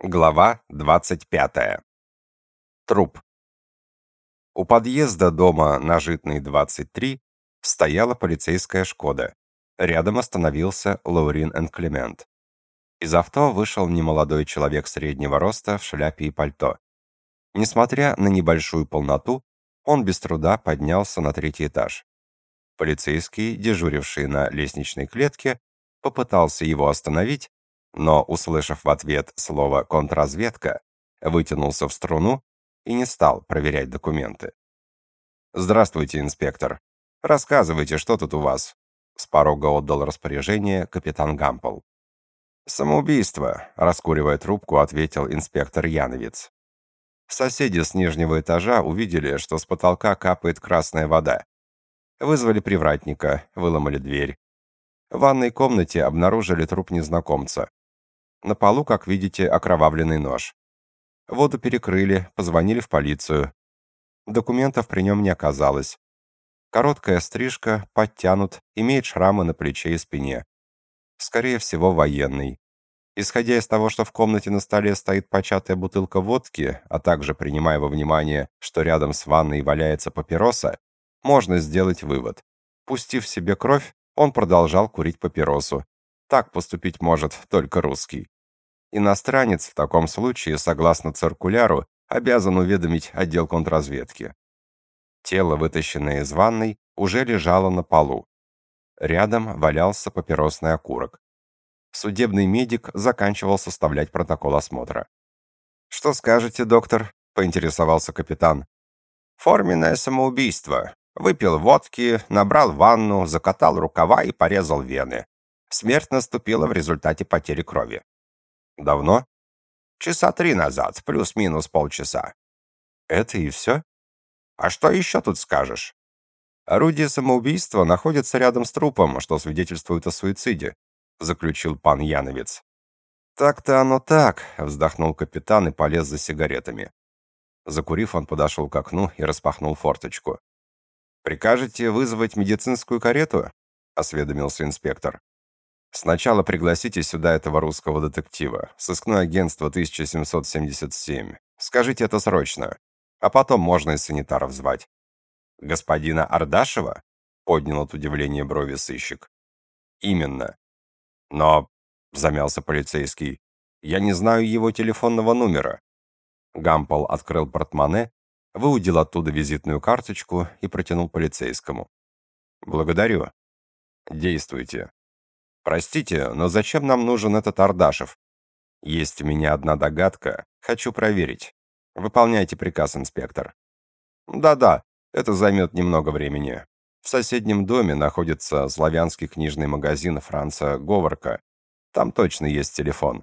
Глава 25. Труп. У подъезда дома на Житной 23 стояла полицейская «Шкода». Рядом остановился Лаурин энд Клемент. Из авто вышел немолодой человек среднего роста в шляпе и пальто. Несмотря на небольшую полноту, он без труда поднялся на третий этаж. Полицейский, дежуривший на лестничной клетке, попытался его остановить, но, услышав в ответ слово «контрразведка», вытянулся в струну и не стал проверять документы. «Здравствуйте, инспектор. Рассказывайте, что тут у вас?» С порога отдал распоряжение капитан Гампл. «Самоубийство», — раскуривая трубку, ответил инспектор Яновец. Соседи с нижнего этажа увидели, что с потолка капает красная вода. Вызвали привратника, выломали дверь. В ванной комнате обнаружили труп незнакомца. На полу, как видите, окровавленный нож. Воду перекрыли, позвонили в полицию. Документов при нем не оказалось. Короткая стрижка, подтянут, имеет шрамы на плече и спине. Скорее всего, военный. Исходя из того, что в комнате на столе стоит початая бутылка водки, а также принимая во внимание, что рядом с ванной валяется папироса, можно сделать вывод. Пустив себе кровь, он продолжал курить папиросу, так поступить может только русский. Иностранец в таком случае, согласно циркуляру, обязан уведомить отдел контрразведки. Тело, вытащенное из ванной, уже лежало на полу. Рядом валялся папиросный окурок. Судебный медик заканчивал составлять протокол осмотра. «Что скажете, доктор?» — поинтересовался капитан. «Форменное самоубийство. Выпил водки, набрал ванну, закатал рукава и порезал вены. Смерть наступила в результате потери крови. Давно? Часа три назад, плюс-минус полчаса. Это и все? А что еще тут скажешь? Орудие самоубийства находится рядом с трупом, что свидетельствует о суициде, заключил пан Яновец. Так-то оно так, вздохнул капитан и полез за сигаретами. Закурив, он подошел к окну и распахнул форточку. «Прикажете вызвать медицинскую карету?» — осведомился инспектор. Сначала пригласите сюда этого русского детектива, сыскное агентство 1777. Скажите это срочно. А потом можно и санитаров звать. Господина Ардашева? Поднял от удивления брови сыщик. Именно. Но, замялся полицейский, я не знаю его телефонного номера. Гампол открыл портмоне, выудил оттуда визитную карточку и протянул полицейскому. «Благодарю. Действуйте. Простите, но зачем нам нужен этот Ардашев? Есть у меня одна догадка, хочу проверить. Выполняйте приказ, инспектор. Да-да, это займет немного времени. В соседнем доме находится славянский книжный магазин Франца Говорка. Там точно есть телефон.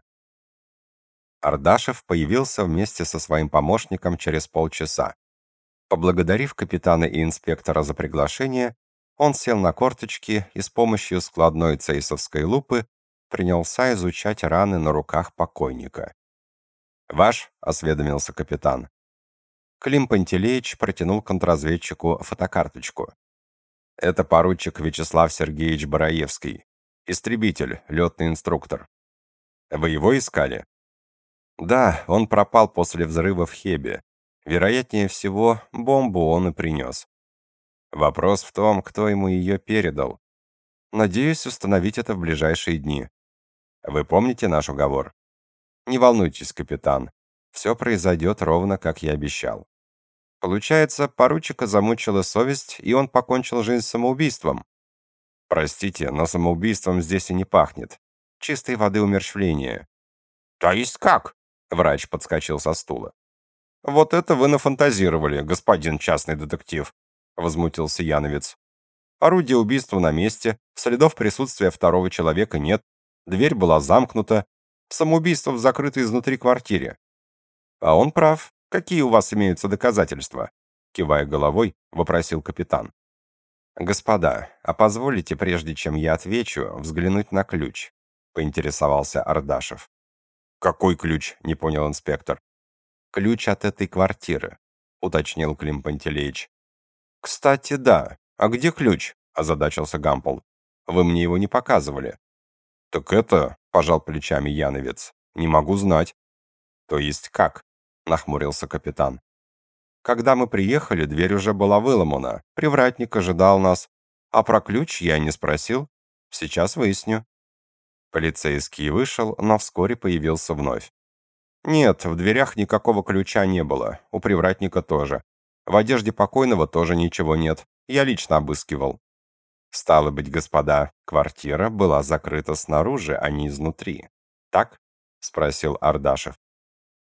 Ардашев появился вместе со своим помощником через полчаса. Поблагодарив капитана и инспектора за приглашение, он сел на корточки и с помощью складной цейсовской лупы принялся изучать раны на руках покойника. «Ваш?» — осведомился капитан. Клим Пантелеич протянул контрразведчику фотокарточку. «Это поручик Вячеслав Сергеевич Бараевский, истребитель, летный инструктор. Вы его искали?» «Да, он пропал после взрыва в Хебе. Вероятнее всего, бомбу он и принес. Вопрос в том, кто ему ее передал. Надеюсь установить это в ближайшие дни. Вы помните наш уговор? Не волнуйтесь, капитан. Все произойдет ровно, как я обещал. Получается, поручика замучила совесть, и он покончил жизнь самоубийством. Простите, но самоубийством здесь и не пахнет. Чистой воды умерщвление. То есть как? Врач подскочил со стула. Вот это вы нафантазировали, господин частный детектив. — возмутился Яновец. Орудие убийства на месте, следов присутствия второго человека нет, дверь была замкнута, самоубийство в закрытой изнутри квартире. А он прав. Какие у вас имеются доказательства? Кивая головой, вопросил капитан. «Господа, а позволите, прежде чем я отвечу, взглянуть на ключ?» — поинтересовался Ардашев. «Какой ключ?» — не понял инспектор. «Ключ от этой квартиры», — уточнил Клим Пантелеич. «Кстати, да. А где ключ?» – озадачился Гампл. «Вы мне его не показывали». «Так это...» – пожал плечами Яновец. «Не могу знать». То есть как? Нахмурился капитан. Когда мы приехали, дверь уже была выломана. Привратник ожидал нас. А про ключ я не спросил. Сейчас выясню. Полицейский вышел, но вскоре появился вновь. Нет, в дверях никакого ключа не было. У привратника тоже. В одежде покойного тоже ничего нет. Я лично обыскивал. Стало быть, господа, квартира была закрыта снаружи, а не изнутри. Так? спросил Ардашев.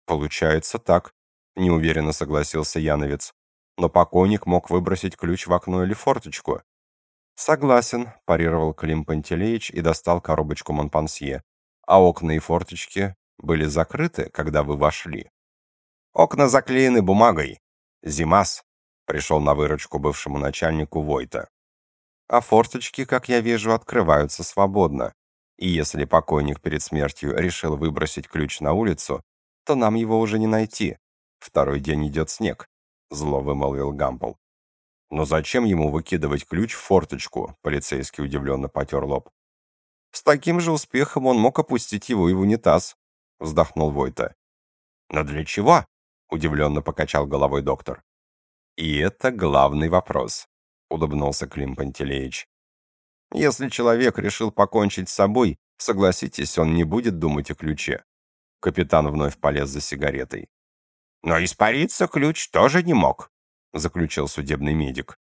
Получается так, неуверенно согласился Яновец. Но покойник мог выбросить ключ в окно или форточку. Согласен, парировал Клим Пантелеич и достал коробочку Монпансье. А окна и форточки были закрыты, когда вы вошли. Окна заклеены бумагой. Зимас пришел на выручку бывшему начальнику Войта. А форточки, как я вижу, открываются свободно. И если покойник перед смертью решил выбросить ключ на улицу, то нам его уже не найти. Второй день идет снег, зло вымолвил Гампл. Но зачем ему выкидывать ключ в форточку? Полицейский удивленно потер лоб. С таким же успехом он мог опустить его и в унитаз, вздохнул Войта. Но для чего? Удивленно покачал головой доктор. И это главный вопрос, улыбнулся Клим Пантелеич. Если человек решил покончить с собой, согласитесь, он не будет думать о ключе. Капитан вновь полез за сигаретой. Но испариться ключ тоже не мог, заключил судебный медик.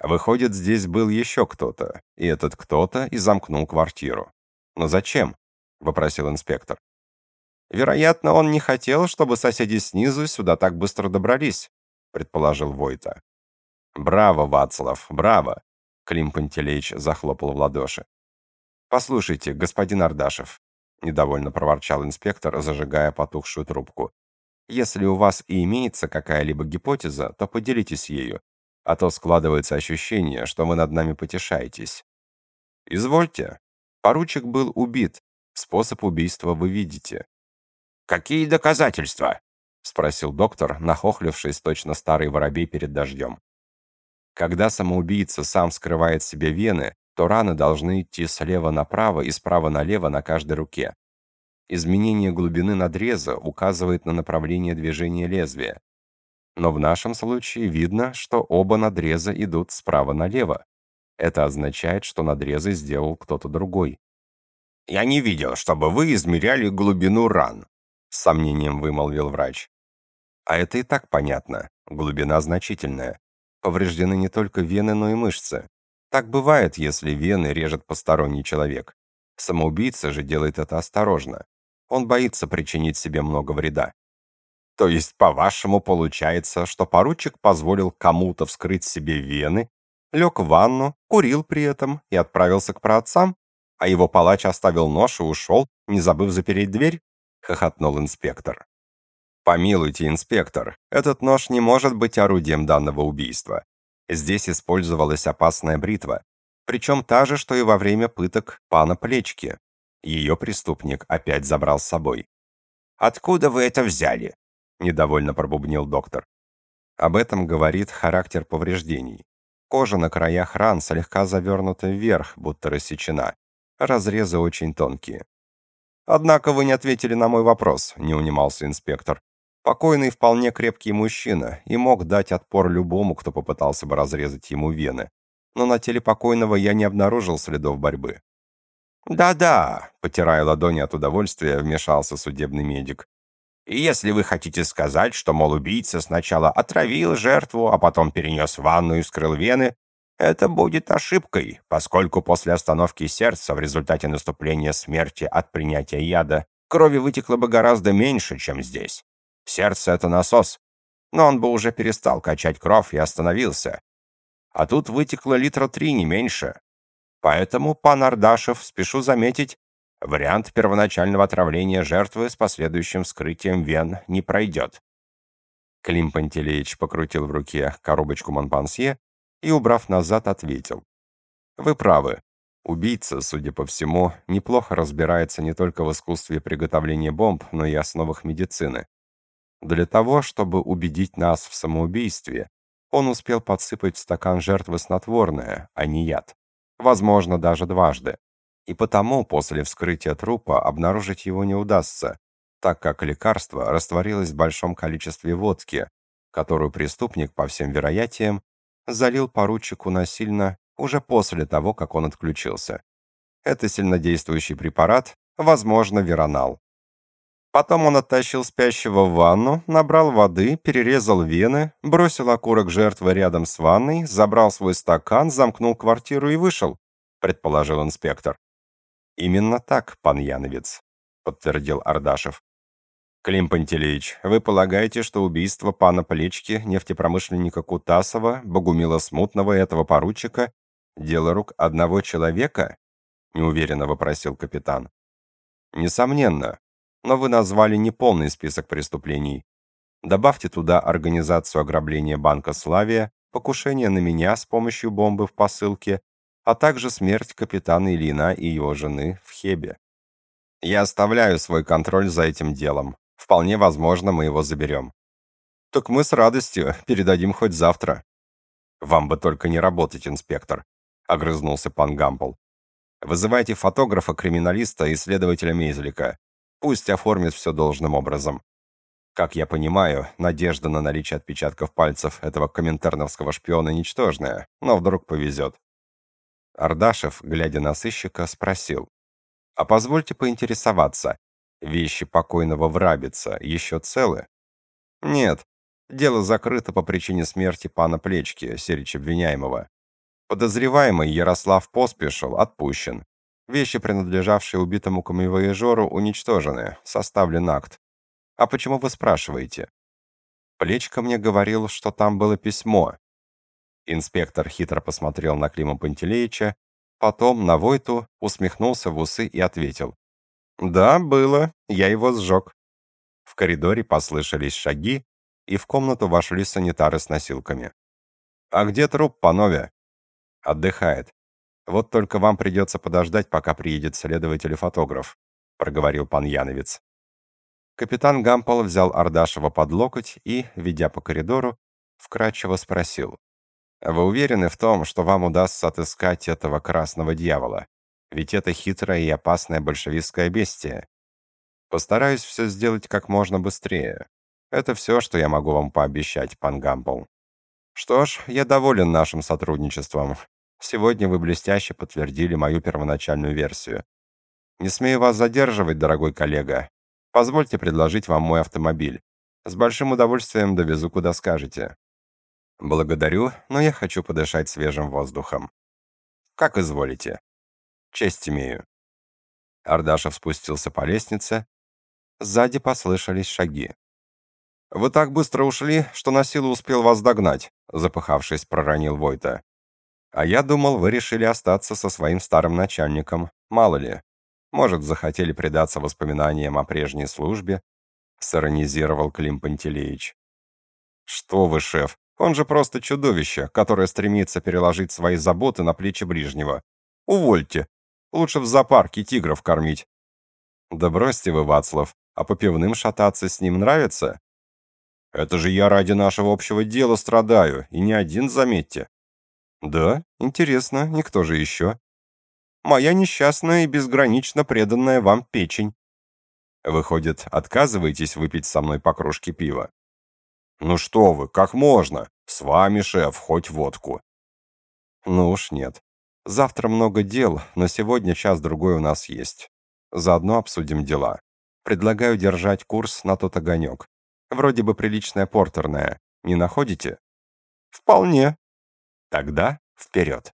Выходит, здесь был еще кто-то, и этот кто-то и замкнул квартиру. Но зачем? вопросил инспектор. Вероятно, он не хотел, чтобы соседи снизу сюда так быстро добрались, предположил Войта. Браво, Вацлав, браво, Клим Пантелеич захлопал в ладоши. Послушайте, господин Ардашев, недовольно проворчал инспектор, зажигая потухшую трубку. Если у вас и имеется какая-либо гипотеза, то поделитесь ею, а то складывается ощущение, что вы над нами потешаетесь. Извольте. Поручик был убит. Способ убийства вы видите. Какие доказательства? спросил доктор, нахохлившись точно старый воробей перед дождем. Когда самоубийца сам вскрывает себе вены, то раны должны идти слева направо и справа налево на каждой руке. Изменение глубины надреза указывает на направление движения лезвия. Но в нашем случае видно, что оба надреза идут справа налево. Это означает, что надрезы сделал кто-то другой. «Я не видел, чтобы вы измеряли глубину ран», — с сомнением вымолвил врач. А это и так понятно. Глубина значительная. Повреждены не только вены, но и мышцы. Так бывает, если вены режет посторонний человек. Самоубийца же делает это осторожно. Он боится причинить себе много вреда. То есть, по-вашему, получается, что поручик позволил кому-то вскрыть себе вены, лег в ванну, курил при этом и отправился к праотцам, а его палач оставил нож и ушел, не забыв запереть дверь? Хохотнул инспектор. Помилуйте, инспектор, этот нож не может быть орудием данного убийства. Здесь использовалась опасная бритва, причем та же, что и во время пыток пана Плечки. Ее преступник опять забрал с собой. «Откуда вы это взяли?» – недовольно пробубнил доктор. Об этом говорит характер повреждений. Кожа на краях ран слегка завернута вверх, будто рассечена. Разрезы очень тонкие. «Однако вы не ответили на мой вопрос», – не унимался инспектор. Покойный вполне крепкий мужчина и мог дать отпор любому, кто попытался бы разрезать ему вены. Но на теле покойного я не обнаружил следов борьбы. «Да-да», — потирая ладони от удовольствия, вмешался судебный медик. «И если вы хотите сказать, что, мол, убийца сначала отравил жертву, а потом перенес ванну и скрыл вены, это будет ошибкой, поскольку после остановки сердца в результате наступления смерти от принятия яда крови вытекло бы гораздо меньше, чем здесь. Сердце — это насос. Но он бы уже перестал качать кровь и остановился. А тут вытекло литра три, не меньше. Поэтому, пан Ардашев, спешу заметить, вариант первоначального отравления жертвы с последующим вскрытием вен не пройдет. Клим Пантелеич покрутил в руке коробочку Монпансье и, убрав назад, ответил. «Вы правы. Убийца, судя по всему, неплохо разбирается не только в искусстве приготовления бомб, но и основах медицины. Для того, чтобы убедить нас в самоубийстве, он успел подсыпать в стакан жертвы снотворное, а не яд. Возможно, даже дважды. И потому после вскрытия трупа обнаружить его не удастся. так как лекарство растворилось в большом количестве водки, которую преступник, по всем вероятиям, залил поручику насильно уже после того, как он отключился. Это сильнодействующий препарат, возможно, веронал. Потом он оттащил спящего в ванну, набрал воды, перерезал вены, бросил окурок жертвы рядом с ванной, забрал свой стакан, замкнул квартиру и вышел, предположил инспектор. Именно так, пан Яновец, подтвердил Ардашев. Клим Пантелеич, вы полагаете, что убийство пана Плечки, нефтепромышленника Кутасова, Богумила Смутного и этого поручика – дело рук одного человека? Неуверенно вопросил капитан. Несомненно, но вы назвали неполный список преступлений. Добавьте туда организацию ограбления банка «Славия», покушение на меня с помощью бомбы в посылке, а также смерть капитана Ильина и его жены в Хебе. Я оставляю свой контроль за этим делом. Вполне возможно, мы его заберем. Так мы с радостью передадим хоть завтра. Вам бы только не работать, инспектор, огрызнулся пан Гампл. Вызывайте фотографа-криминалиста и следователя Мейзлика. Пусть оформит все должным образом. Как я понимаю, надежда на наличие отпечатков пальцев этого коминтерновского шпиона ничтожная, но вдруг повезет. Ардашев, глядя на сыщика, спросил. «А позвольте поинтересоваться, вещи покойного Врабица еще целы?» «Нет, дело закрыто по причине смерти пана Плечки, Серич обвиняемого. Подозреваемый Ярослав Поспешил отпущен. Вещи, принадлежавшие убитому камевояжеру, уничтожены, составлен акт. А почему вы спрашиваете? Плечка мне говорил, что там было письмо. Инспектор хитро посмотрел на Клима Пантелеича, потом на Войту, усмехнулся в усы и ответил. «Да, было. Я его сжег». В коридоре послышались шаги, и в комнату вошли санитары с носилками. «А где труп, панове?» «Отдыхает. Вот только вам придется подождать, пока приедет следователь и фотограф», — проговорил пан Яновец. Капитан Гампол взял Ардашева под локоть и, ведя по коридору, вкратчиво спросил. «Вы уверены в том, что вам удастся отыскать этого красного дьявола? Ведь это хитрое и опасное большевистское бестие. Постараюсь все сделать как можно быстрее. Это все, что я могу вам пообещать, пан Гампол. Что ж, я доволен нашим сотрудничеством. Сегодня вы блестяще подтвердили мою первоначальную версию. Не смею вас задерживать, дорогой коллега. Позвольте предложить вам мой автомобиль. С большим удовольствием довезу, куда скажете. Благодарю, но я хочу подышать свежим воздухом. Как изволите. Честь имею. Ардашев спустился по лестнице. Сзади послышались шаги. «Вы так быстро ушли, что на силу успел вас догнать», запыхавшись, проронил Войта. А я думал, вы решили остаться со своим старым начальником. Мало ли. Может, захотели предаться воспоминаниям о прежней службе?» Сиронизировал Клим Пантелеич. «Что вы, шеф, он же просто чудовище, которое стремится переложить свои заботы на плечи ближнего. Увольте. Лучше в зоопарке тигров кормить». «Да бросьте вы, Вацлав, а по пивным шататься с ним нравится?» «Это же я ради нашего общего дела страдаю, и не один, заметьте. Да, интересно, никто же еще? Моя несчастная и безгранично преданная вам печень. Выходит, отказываетесь выпить со мной по кружке пива? Ну что вы, как можно? С вами, шеф, хоть водку. Ну уж нет. Завтра много дел, но сегодня час-другой у нас есть. Заодно обсудим дела. Предлагаю держать курс на тот огонек. Вроде бы приличная портерная. Не находите? Вполне, Тогда вперед!